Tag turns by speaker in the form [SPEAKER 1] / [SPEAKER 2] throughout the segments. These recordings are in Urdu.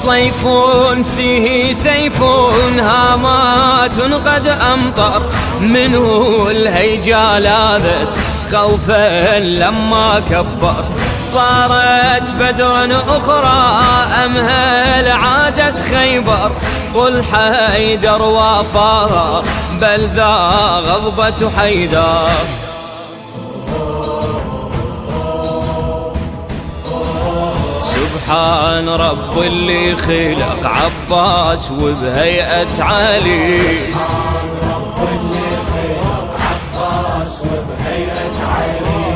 [SPEAKER 1] صيف فيه سيف هامات قد أمطر منه الهيجا لاذت خوفا لما كبر. صارت بدرا أخرى أمهل عادت خيبر؟ قل حيدر وافاها بل ذا غضبة حيدر. سبحان رب اللي خلق عباس وبهيئة علي.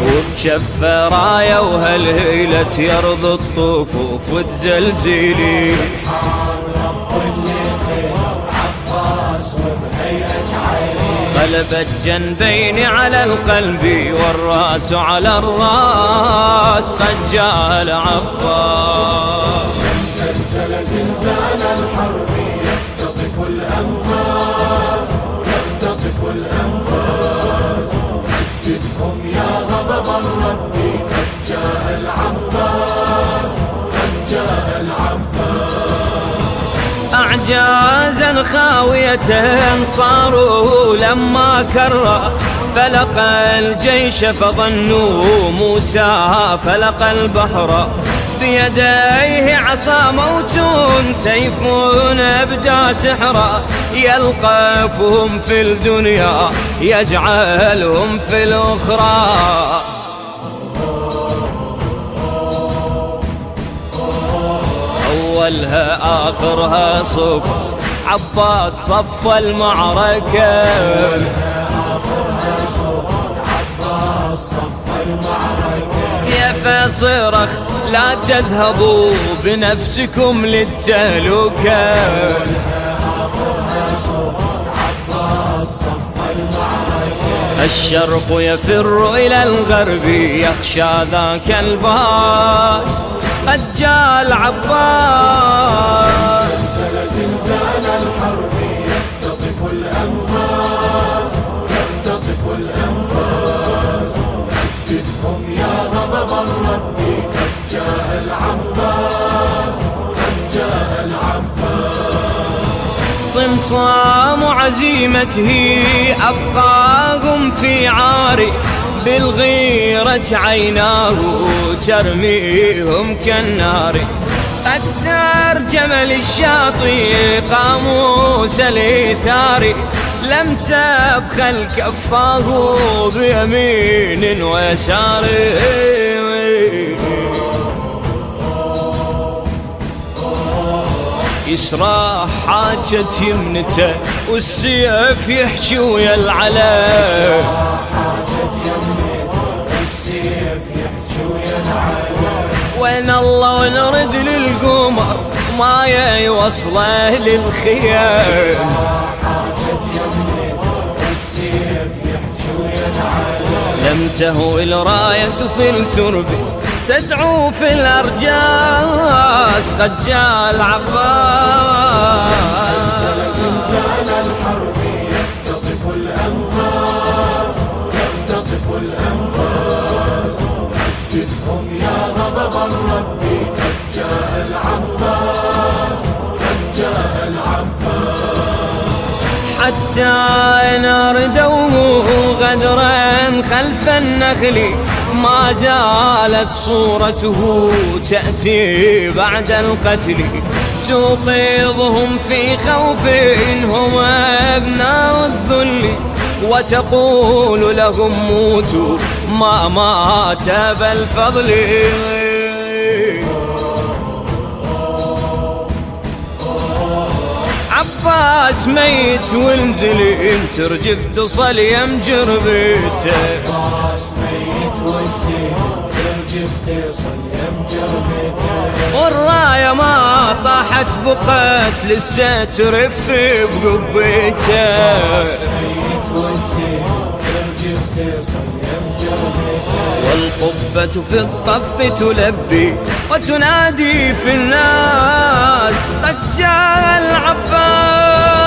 [SPEAKER 1] وبشف راية وهالهيلة يرض الطفوف وتزلزلي. سبحان رب اللي خير عباس وبهيئة قلبت جنبين على القلب والراس على الراس قد جاء العباس
[SPEAKER 2] زلزل زلزال الحرب يختطف الأنفاس يختطف الأنفاس جدهم يا غضب الرب قد جاء العباس قد جاء العباس
[SPEAKER 1] أعجازا خاوية صاروا لما كر فلق الجيش فظنوا موسى فلق البحر بيديه عصا موت سيف أبدى سحرا يلقفهم في الدنيا يجعلهم في الأخرى أولها آخرها صفت عباس صف المعركة. سيف صرخ، لا تذهبوا بنفسكم للتهلكة. الشرق يفر إلى الغرب، يخشى ذاك الباس. قد جاء العباس
[SPEAKER 2] زلزل زلزال الحرب يختطف الأنفاس يختطف الأنفاس جدهم يا غضب الرب قد جاء العباس قد جاء العباس
[SPEAKER 1] صمصام عزيمته أبقاهم في عاري. بالغيرة عيناه ترميهم كالنار قد ترجم للشاطئ قاموس الإيثار لم تبخل كفاه بيمين ويسار. يسرى حاجة يمنته والسيف يحكي ويا العلا. يسرى حاجت يمنته وين الله ونرد للقمر؟ ما يوصله للخيام. لم تهو الراية في الترب تدعو في الأرجاس، قد جاء العباس. حتى نردوه غدرا خلف النخل، ما زالت صورته تأتي بعد القتل. توقظهم في خوف هم أبناء الذل، وتقول لهم موتوا ما مات بالفضل عباس ميت والزلين ترجف تصل يمجر بيته
[SPEAKER 2] راس ميت تصل يمجر بيته
[SPEAKER 1] والراية ما طاحت بقت لسه ترف بقبيته.
[SPEAKER 2] ميت والزين يرجف تصل يمجر بيته
[SPEAKER 1] والقبة في الطف تلبي وتنادي في الناس قد جاء العباس.